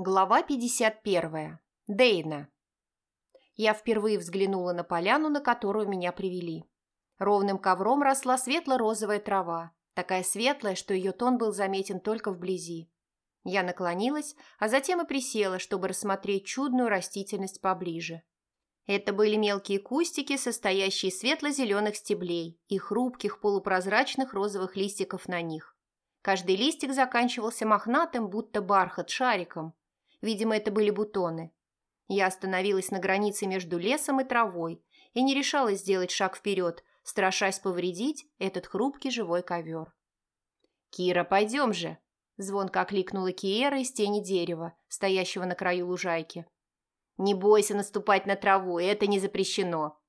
Глава 51. Дейна. Я впервые взглянула на поляну, на которую меня привели. Ровным ковром росла светло-розовая трава, такая светлая, что ее тон был заметен только вблизи. Я наклонилась, а затем и присела, чтобы рассмотреть чудную растительность поближе. Это были мелкие кустики, состоящие из светло-зеленых стеблей и хрупких полупрозрачных розовых листиков на них. Каждый листик заканчивался мохнатым, будто бархат, шариком, Видимо, это были бутоны. Я остановилась на границе между лесом и травой и не решалась сделать шаг вперед, страшась повредить этот хрупкий живой ковер. «Кира, пойдем же!» – звонко окликнула Киера из тени дерева, стоящего на краю лужайки. «Не бойся наступать на траву, это не запрещено!»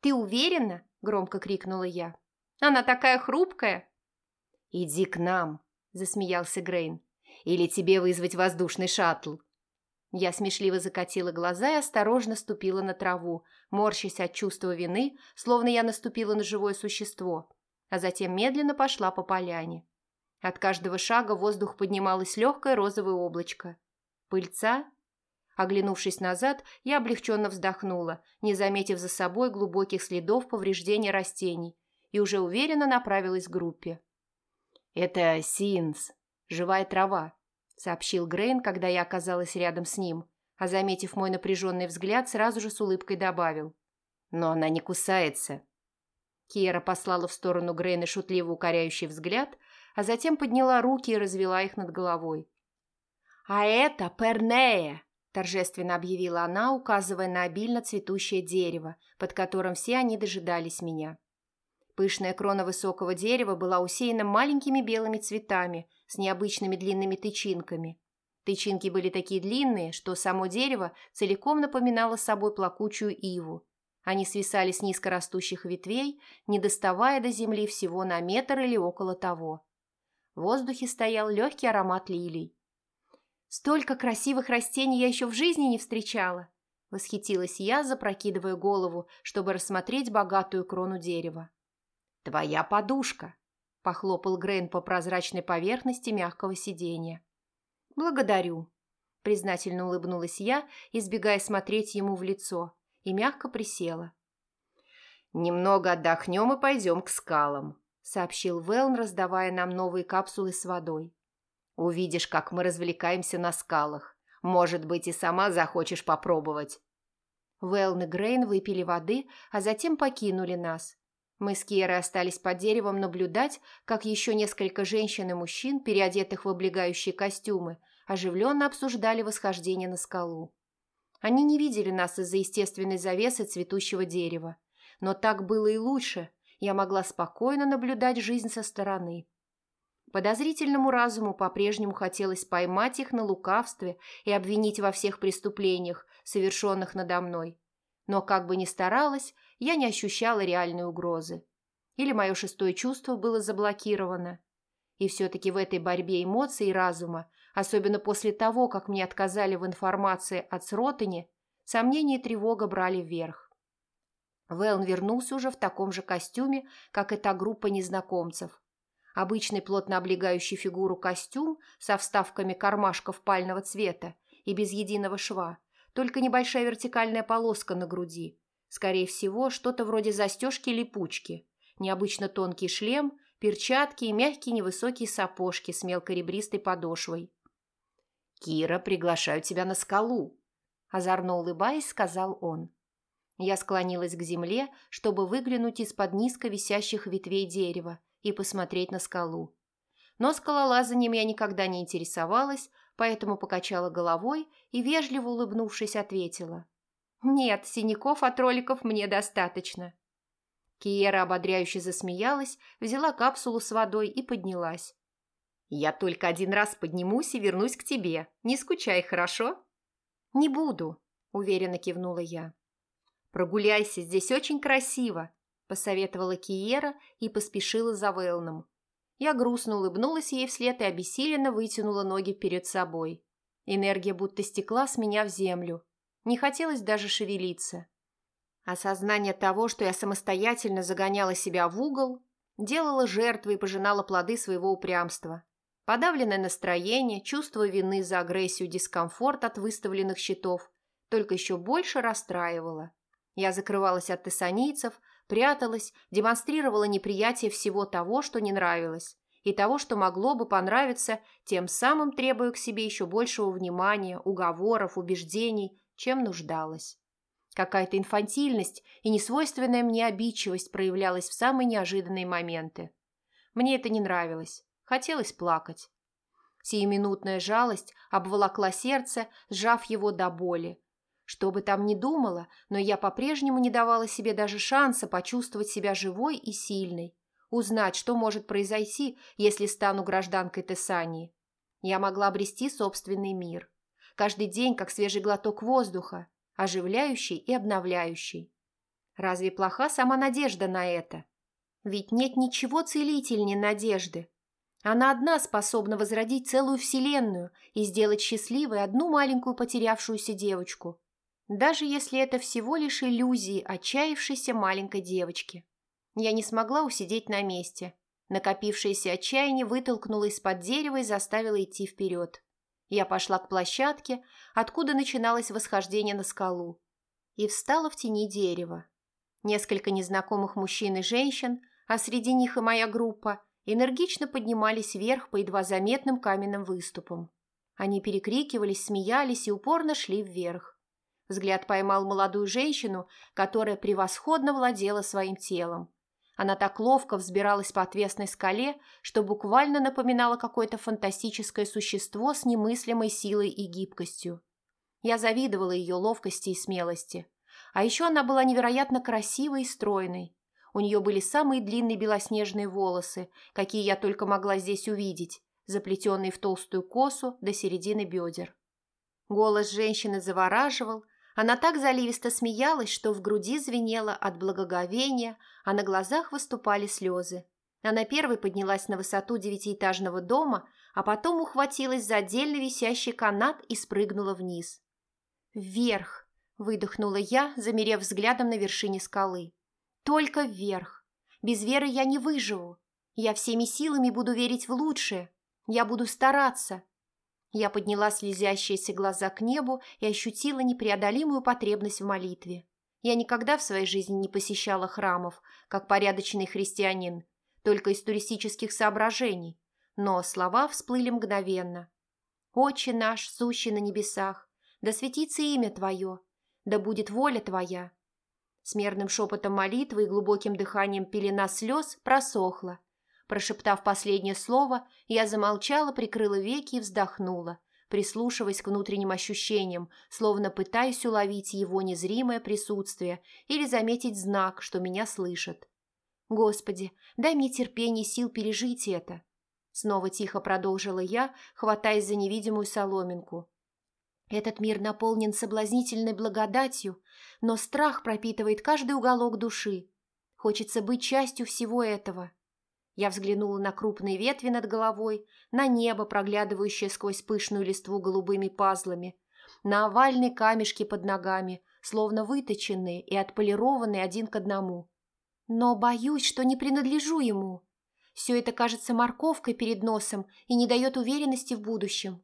«Ты уверена?» – громко крикнула я. «Она такая хрупкая!» «Иди к нам!» – засмеялся Грейн. «Или тебе вызвать воздушный шаттл?» Я смешливо закатила глаза и осторожно ступила на траву, морщась от чувства вины, словно я наступила на живое существо, а затем медленно пошла по поляне. От каждого шага в воздух поднималось легкое розовое облачко. Пыльца? Оглянувшись назад, я облегченно вздохнула, не заметив за собой глубоких следов повреждения растений, и уже уверенно направилась к группе. «Это синс, живая трава», – сообщил Грейн, когда я оказалась рядом с ним, а, заметив мой напряженный взгляд, сразу же с улыбкой добавил. «Но она не кусается». Киера послала в сторону Грейна шутливо укоряющий взгляд, а затем подняла руки и развела их над головой. «А это Пернея!» – торжественно объявила она, указывая на обильно цветущее дерево, под которым все они дожидались меня. Пышная крона высокого дерева была усеяна маленькими белыми цветами с необычными длинными тычинками. Тычинки были такие длинные, что само дерево целиком напоминало собой плакучую иву. Они свисали с низкорастущих ветвей, не доставая до земли всего на метр или около того. В воздухе стоял легкий аромат лилий. «Столько красивых растений я еще в жизни не встречала!» Восхитилась я, запрокидывая голову, чтобы рассмотреть богатую крону дерева. «Твоя подушка», – похлопал Грейн по прозрачной поверхности мягкого сиденья. «Благодарю», – признательно улыбнулась я, избегая смотреть ему в лицо, и мягко присела. «Немного отдохнем и пойдем к скалам», – сообщил Велн, раздавая нам новые капсулы с водой. «Увидишь, как мы развлекаемся на скалах. Может быть, и сама захочешь попробовать». Велн и Грейн выпили воды, а затем покинули нас, мы с Киерой остались под деревом наблюдать, как еще несколько женщин и мужчин, переодетых в облегающие костюмы, оживленно обсуждали восхождение на скалу. Они не видели нас из-за естественной завесы цветущего дерева. Но так было и лучше. Я могла спокойно наблюдать жизнь со стороны. Подозрительному разуму по-прежнему хотелось поймать их на лукавстве и обвинить во всех преступлениях, совершенных надо мной. Но как бы ни старалась, я не ощущала реальной угрозы. Или мое шестое чувство было заблокировано. И все-таки в этой борьбе эмоций и разума, особенно после того, как мне отказали в информации от Сротани, сомнения и тревога брали вверх. Вэлн вернулся уже в таком же костюме, как и та группа незнакомцев. Обычный плотно облегающий фигуру костюм со вставками кармашков пального цвета и без единого шва, только небольшая вертикальная полоска на груди, Скорее всего, что-то вроде застежки-липучки. Необычно тонкий шлем, перчатки и мягкие невысокие сапожки с мелкоребристой подошвой. «Кира, приглашаю тебя на скалу», – озорно улыбаясь, сказал он. Я склонилась к земле, чтобы выглянуть из-под низко висящих ветвей дерева и посмотреть на скалу. Но скалолазанием я никогда не интересовалась, поэтому покачала головой и, вежливо улыбнувшись, ответила. «Нет, синяков от роликов мне достаточно». Киера ободряюще засмеялась, взяла капсулу с водой и поднялась. «Я только один раз поднимусь и вернусь к тебе. Не скучай, хорошо?» «Не буду», – уверенно кивнула я. «Прогуляйся, здесь очень красиво», – посоветовала Киера и поспешила за Вэлном. Я грустно улыбнулась ей вслед и обессиленно вытянула ноги перед собой. Энергия будто стекла с меня в землю. Не хотелось даже шевелиться. Осознание того, что я самостоятельно загоняла себя в угол, делала жертвы и пожинала плоды своего упрямства. Подавленное настроение, чувство вины за агрессию, дискомфорт от выставленных счетов только еще больше расстраивало. Я закрывалась от тессанийцев, пряталась, демонстрировала неприятие всего того, что не нравилось, и того, что могло бы понравиться, тем самым требуя к себе еще большего внимания, уговоров, убеждений, чем нуждалась. Какая-то инфантильность и несвойственная мне обидчивость проявлялась в самые неожиданные моменты. Мне это не нравилось. Хотелось плакать. Сиюминутная жалость обволокла сердце, сжав его до боли. Что бы там ни думала, но я по-прежнему не давала себе даже шанса почувствовать себя живой и сильной, узнать, что может произойти, если стану гражданкой Тессании. Я могла обрести собственный мир. Каждый день, как свежий глоток воздуха, оживляющий и обновляющий. Разве плоха сама надежда на это? Ведь нет ничего целительнее надежды. Она одна способна возродить целую вселенную и сделать счастливой одну маленькую потерявшуюся девочку, даже если это всего лишь иллюзии отчаявшейся маленькой девочки. Я не смогла усидеть на месте. Накопившееся отчаяние вытолкнуло из-под дерева и заставило идти вперед. Я пошла к площадке, откуда начиналось восхождение на скалу, и встала в тени дерева. Несколько незнакомых мужчин и женщин, а среди них и моя группа, энергично поднимались вверх по едва заметным каменным выступам. Они перекрикивались, смеялись и упорно шли вверх. Взгляд поймал молодую женщину, которая превосходно владела своим телом. Она так ловко взбиралась по отвесной скале, что буквально напоминала какое-то фантастическое существо с немыслимой силой и гибкостью. Я завидовала ее ловкости и смелости. А еще она была невероятно красивой и стройной. У нее были самые длинные белоснежные волосы, какие я только могла здесь увидеть, заплетенные в толстую косу до середины бедер. Голос женщины завораживал, она так заливисто смеялась, что в груди звенело от благоговения, а на глазах выступали слезы. Она первой поднялась на высоту девятиэтажного дома, а потом ухватилась за отдельно висящий канат и спрыгнула вниз. «Вверх!» – выдохнула я, замерев взглядом на вершине скалы. «Только вверх! Без веры я не выживу. Я всеми силами буду верить в лучшее. Я буду стараться. Я подняла слезящиеся глаза к небу и ощутила непреодолимую потребность в молитве. Я никогда в своей жизни не посещала храмов, как порядочный христианин, только из туристических соображений, но слова всплыли мгновенно. «Отче наш, сущий на небесах, да светится имя Твое, да будет воля Твоя». С мерным шепотом молитвы и глубоким дыханием пелена слез просохла, Прошептав последнее слово, я замолчала, прикрыла веки и вздохнула, прислушиваясь к внутренним ощущениям, словно пытаясь уловить его незримое присутствие или заметить знак, что меня слышат. «Господи, дай мне терпение и сил пережить это!» Снова тихо продолжила я, хватаясь за невидимую соломинку. Этот мир наполнен соблазнительной благодатью, но страх пропитывает каждый уголок души. Хочется быть частью всего этого. Я взглянула на крупные ветви над головой, на небо, проглядывающее сквозь пышную листву голубыми пазлами, на овальные камешки под ногами, словно выточенные и отполированные один к одному. Но боюсь, что не принадлежу ему. Все это кажется морковкой перед носом и не дает уверенности в будущем.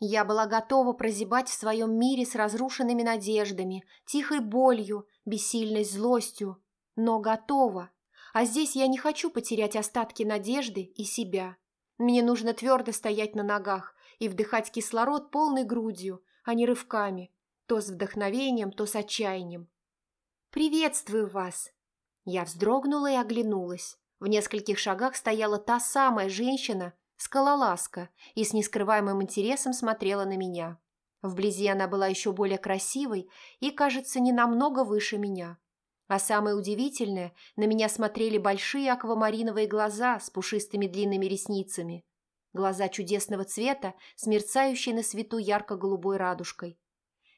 Я была готова прозябать в своем мире с разрушенными надеждами, тихой болью, бессильной злостью, но готова, а здесь я не хочу потерять остатки надежды и себя. Мне нужно твердо стоять на ногах и вдыхать кислород полной грудью, а не рывками, то с вдохновением, то с отчаянием. «Приветствую вас!» Я вздрогнула и оглянулась. В нескольких шагах стояла та самая женщина, скалолазка, и с нескрываемым интересом смотрела на меня. Вблизи она была еще более красивой и, кажется, не намного выше меня. А самое удивительное, на меня смотрели большие аквамариновые глаза с пушистыми длинными ресницами. Глаза чудесного цвета, смерцающие на свету ярко-голубой радужкой.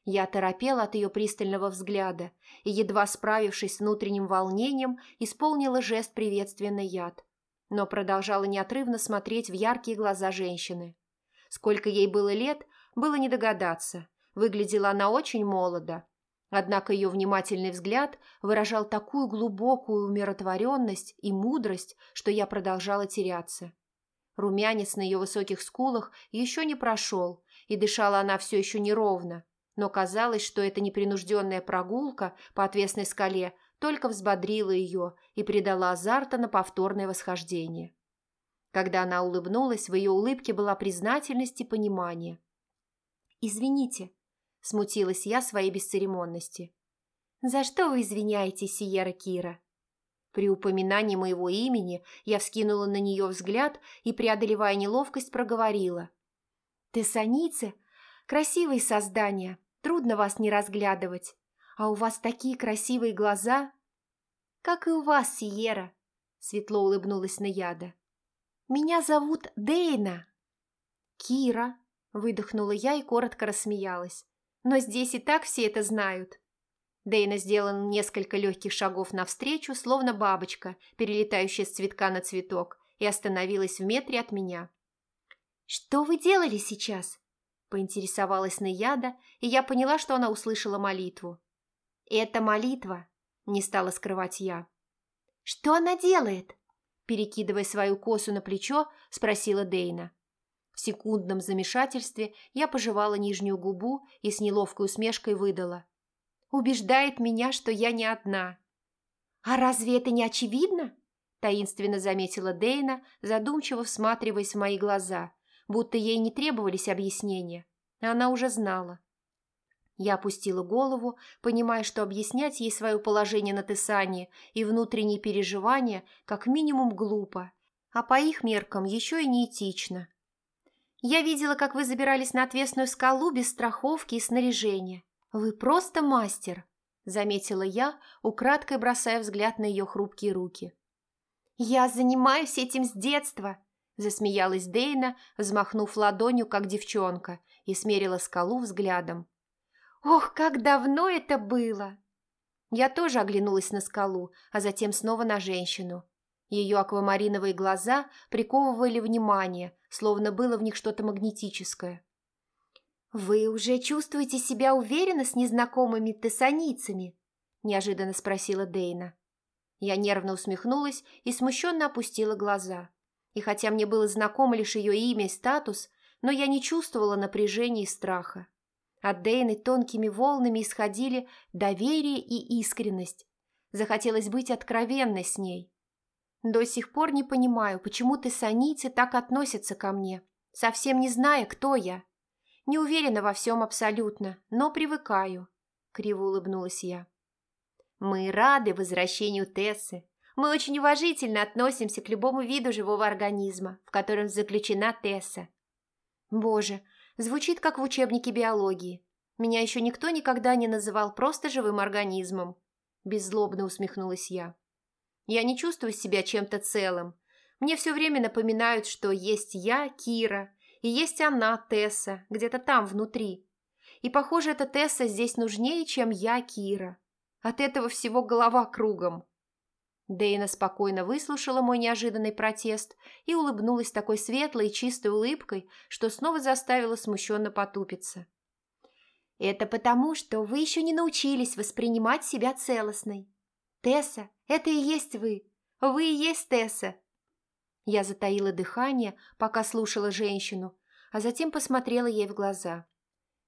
Я торопела от ее пристального взгляда и, едва справившись с внутренним волнением, исполнила жест приветствия яд, но продолжала неотрывно смотреть в яркие глаза женщины. Сколько ей было лет, было не догадаться. Выглядела она очень молодо, Однако ее внимательный взгляд выражал такую глубокую умиротворенность и мудрость, что я продолжала теряться. Румянец на ее высоких скулах еще не прошел, и дышала она все еще неровно, но казалось, что эта непринужденная прогулка по отвесной скале только взбодрила ее и придала азарта на повторное восхождение. Когда она улыбнулась, в ее улыбке была признательность и понимание. «Извините», – смутилась я своей бесцеремонности. «За что вы извиняетесь, Сиера Кира?» При упоминании моего имени я вскинула на нее взгляд и, преодолевая неловкость, проговорила. «Тессаницы – красивые создания, трудно вас не разглядывать. А у вас такие красивые глаза!» «Как и у вас, Сиера!» – светло улыбнулась Наяда. «Меня зовут Дейна!» «Кира!» – выдохнула я и коротко рассмеялась. «Но здесь и так все это знают!» Дейна сделала несколько легких шагов навстречу, словно бабочка, перелетающая с цветка на цветок, и остановилась в метре от меня. «Что вы делали сейчас?» – поинтересовалась Наяда, и я поняла, что она услышала молитву. «Это молитва», – не стала скрывать я. «Что она делает?» Перекидывая свою косу на плечо, спросила Дейна. В секундном замешательстве я пожевала нижнюю губу и с неловкой усмешкой выдала. «Убеждает меня, что я не одна». «А разве это не очевидно?» таинственно заметила Дейна, задумчиво всматриваясь в мои глаза, будто ей не требовались объяснения. Она уже знала. Я опустила голову, понимая, что объяснять ей свое положение на Тесане и внутренние переживания как минимум глупо, а по их меркам еще и неэтично. «Я видела, как вы забирались на отвесную скалу без страховки и снаряжения. Вы просто мастер», – заметила я, украдкой бросая взгляд на ее хрупкие руки. «Я занимаюсь этим с детства», – засмеялась Дейна, взмахнув ладонью, как девчонка, и смерила скалу взглядом. Ох, как давно это было! Я тоже оглянулась на скалу, а затем снова на женщину. Ее аквамариновые глаза приковывали внимание, словно было в них что-то магнетическое. «Вы уже чувствуете себя уверенно с незнакомыми тессаницами?» – неожиданно спросила Дейна. Я нервно усмехнулась и смущенно опустила глаза. И хотя мне было знакомо лишь ее имя и статус, но я не чувствовала напряжения и страха. От Дейны тонкими волнами исходили доверие и искренность. Захотелось быть откровенной с ней. До сих пор не понимаю, почему ты санийцы так относятся ко мне, совсем не зная, кто я. Не уверена во всем абсолютно, но привыкаю, — криво улыбнулась я. Мы рады возвращению Тессы. Мы очень уважительно относимся к любому виду живого организма, в котором заключена Тесса. Боже, Звучит, как в учебнике биологии. Меня еще никто никогда не называл просто живым организмом. Беззлобно усмехнулась я. Я не чувствую себя чем-то целым. Мне все время напоминают, что есть я, Кира, и есть она, Тесса, где-то там, внутри. И, похоже, эта Тесса здесь нужнее, чем я, Кира. От этого всего голова кругом. Дейна спокойно выслушала мой неожиданный протест и улыбнулась такой светлой и чистой улыбкой, что снова заставила смущенно потупиться. «Это потому, что вы еще не научились воспринимать себя целостной. Тесса, это и есть вы. Вы и есть Тесса». Я затаила дыхание, пока слушала женщину, а затем посмотрела ей в глаза.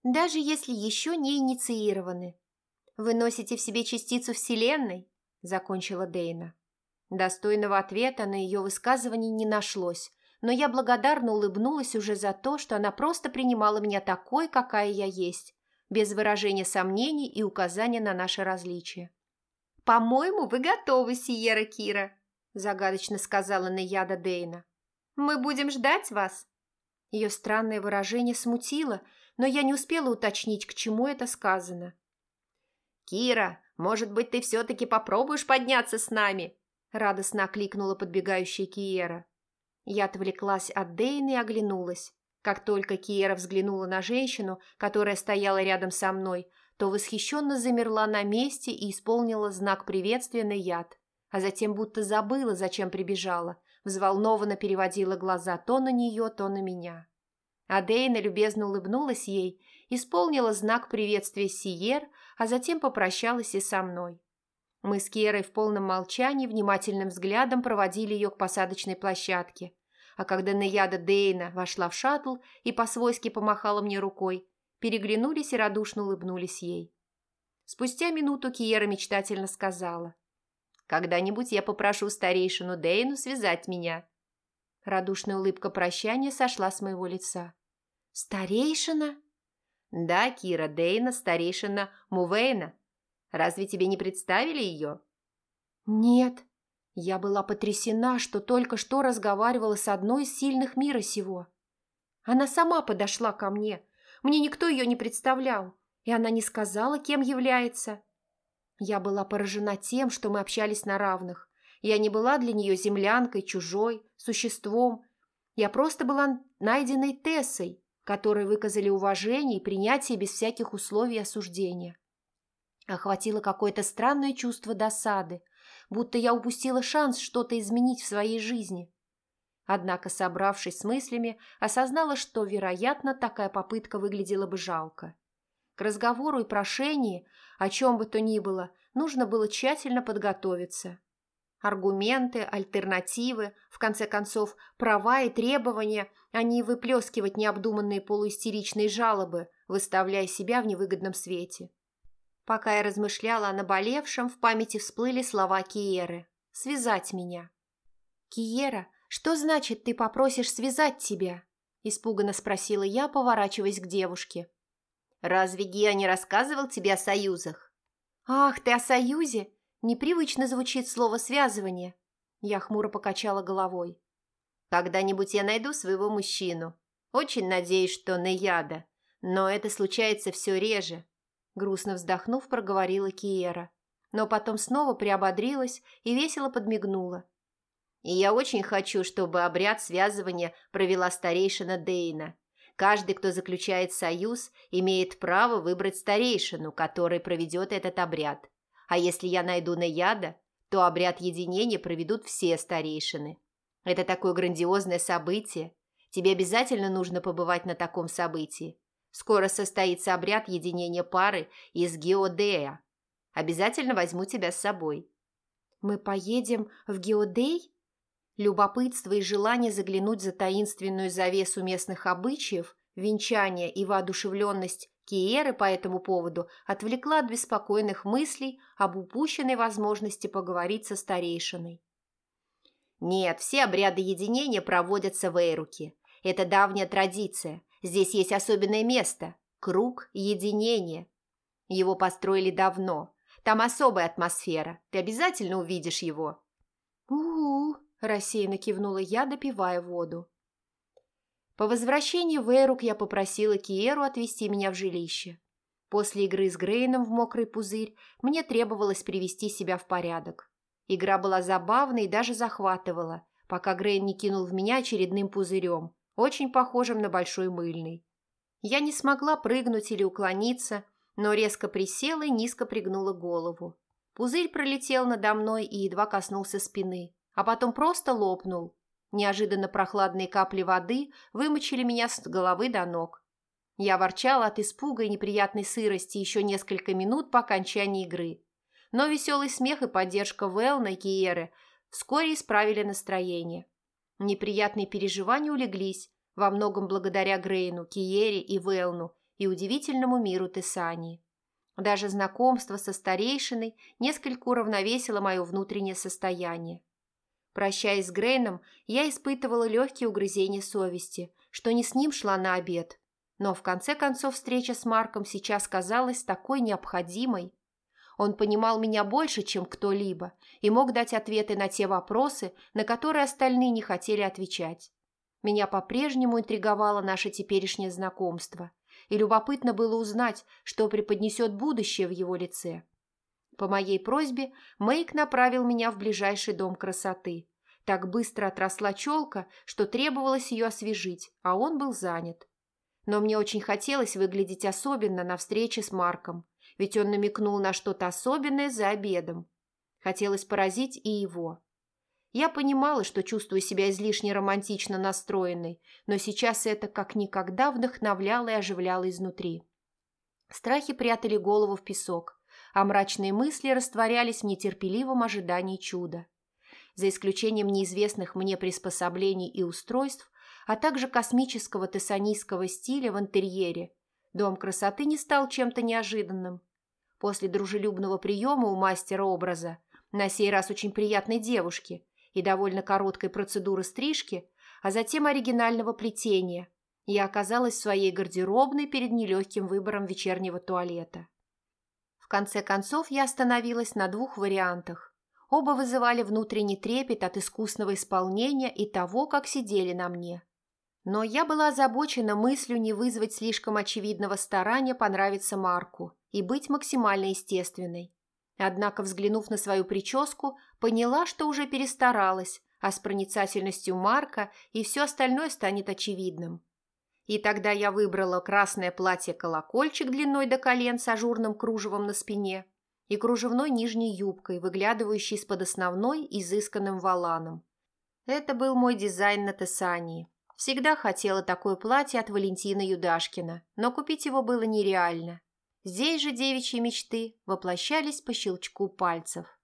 «Даже если еще не инициированы. Вы носите в себе частицу Вселенной, – закончила Дейна. Достойного ответа на ее высказывание не нашлось, но я благодарно улыбнулась уже за то, что она просто принимала меня такой, какая я есть, без выражения сомнений и указания на наше различие. «По-моему, вы готовы, Сиера Кира», – загадочно сказала Наяда Дейна. «Мы будем ждать вас». Ее странное выражение смутило, но я не успела уточнить, к чему это сказано. «Кира, может быть, ты все-таки попробуешь подняться с нами?» Радостно окликнула подбегающая Киера. Я отвлеклась от Дейны и оглянулась. Как только Киера взглянула на женщину, которая стояла рядом со мной, то восхищенно замерла на месте и исполнила знак приветствия на яд, а затем будто забыла, зачем прибежала, взволнованно переводила глаза то на нее, то на меня. А любезно улыбнулась ей, исполнила знак приветствия Сиер, а затем попрощалась и со мной. Мы с Керой в полном молчании внимательным взглядом проводили ее к посадочной площадке, а когда Наяда Дейна вошла в шаттл и по-свойски помахала мне рукой, переглянулись и радушно улыбнулись ей. Спустя минуту Киера мечтательно сказала. «Когда-нибудь я попрошу старейшину Дейну связать меня». Радушная улыбка прощания сошла с моего лица. «Старейшина?» «Да, Кира Дейна, старейшина Мувейна. Разве тебе не представили ее?» «Нет». Я была потрясена, что только что разговаривала с одной из сильных мира сего. Она сама подошла ко мне. Мне никто ее не представлял, и она не сказала, кем является. Я была поражена тем, что мы общались на равных. Я не была для нее землянкой, чужой, существом. Я просто была найденной Тессой, которые выказали уважение и принятие без всяких условий осуждения. Охватило какое-то странное чувство досады, будто я упустила шанс что-то изменить в своей жизни. Однако, собравшись с мыслями, осознала, что, вероятно, такая попытка выглядела бы жалко. К разговору и прошении, о чем бы то ни было, нужно было тщательно подготовиться. Аргументы, альтернативы, в конце концов, права и требования, а не выплескивать необдуманные полуистеричные жалобы, выставляя себя в невыгодном свете. Пока я размышляла о наболевшем, в памяти всплыли слова Киеры «связать меня». «Киера, что значит ты попросишь связать тебя?» – испуганно спросила я, поворачиваясь к девушке. «Разве Гиа не рассказывал тебе о союзах?» «Ах, ты о союзе? Непривычно звучит слово «связывание». Я хмуро покачала головой. «Когда-нибудь я найду своего мужчину. Очень надеюсь, что Неяда. Но это случается все реже». Грустно вздохнув, проговорила Киера. Но потом снова приободрилась и весело подмигнула. «И я очень хочу, чтобы обряд связывания провела старейшина Дейна. Каждый, кто заключает союз, имеет право выбрать старейшину, который проведет этот обряд. А если я найду Наяда, то обряд единения проведут все старейшины. Это такое грандиозное событие. Тебе обязательно нужно побывать на таком событии. Скоро состоится обряд единения пары из Геодея. Обязательно возьму тебя с собой. Мы поедем в Геодей? Любопытство и желание заглянуть за таинственную завесу местных обычаев, венчание и воодушевленность Киеры по этому поводу отвлекла от беспокойных мыслей об упущенной возможности поговорить со старейшиной. Нет, все обряды единения проводятся в Эйруке. Это давняя традиция. Здесь есть особенное место – круг единения. Его построили давно. Там особая атмосфера. Ты обязательно увидишь его. Рассеянно кивнула я, допивая воду. По возвращении в Эйрук я попросила Киеру отвезти меня в жилище. После игры с Грейном в мокрый пузырь мне требовалось привести себя в порядок. Игра была забавной и даже захватывала, пока Грейн не кинул в меня очередным пузырем, очень похожим на большой мыльный. Я не смогла прыгнуть или уклониться, но резко присела и низко пригнула голову. Пузырь пролетел надо мной и едва коснулся спины, а потом просто лопнул, Неожиданно прохладные капли воды вымочили меня с головы до ног. Я ворчала от испуга и неприятной сырости еще несколько минут по окончании игры. Но веселый смех и поддержка Вэлна и Киеры вскоре исправили настроение. Неприятные переживания улеглись, во многом благодаря Грейну, Киере и Вэлну и удивительному миру Тесании. Даже знакомство со старейшиной несколько уравновесило мое внутреннее состояние. Прощаясь с Грейном, я испытывала легкие угрызения совести, что не с ним шла на обед. Но в конце концов встреча с Марком сейчас казалась такой необходимой. Он понимал меня больше, чем кто-либо, и мог дать ответы на те вопросы, на которые остальные не хотели отвечать. Меня по-прежнему интриговало наше теперешнее знакомство, и любопытно было узнать, что преподнесет будущее в его лице. По моей просьбе Мэйк направил меня в ближайший дом красоты. Так быстро отросла челка, что требовалось ее освежить, а он был занят. Но мне очень хотелось выглядеть особенно на встрече с Марком, ведь он намекнул на что-то особенное за обедом. Хотелось поразить и его. Я понимала, что чувствую себя излишне романтично настроенной, но сейчас это как никогда вдохновляло и оживляло изнутри. Страхи прятали голову в песок а мрачные мысли растворялись в нетерпеливом ожидании чуда. за исключением неизвестных мне приспособлений и устройств, а также космического тессанийского стиля в интерьере, дом красоты не стал чем-то неожиданным. После дружелюбного приема у мастера образа, на сей раз очень приятной девушки, и довольно короткой процедуры стрижки, а затем оригинального плетения, я оказалась в своей гардеробной перед нелегким выбором вечернего туалета. В конце концов я остановилась на двух вариантах. Оба вызывали внутренний трепет от искусного исполнения и того, как сидели на мне. Но я была озабочена мыслью не вызвать слишком очевидного старания понравиться Марку и быть максимально естественной. Однако, взглянув на свою прическу, поняла, что уже перестаралась, а с проницательностью Марка и все остальное станет очевидным. И тогда я выбрала красное платье-колокольчик длиной до колен с ажурным кружевом на спине и кружевной нижней юбкой, выглядывающей из-под основной изысканным валаном. Это был мой дизайн на Тессании. Всегда хотела такое платье от Валентина Юдашкина, но купить его было нереально. Здесь же девичьи мечты воплощались по щелчку пальцев.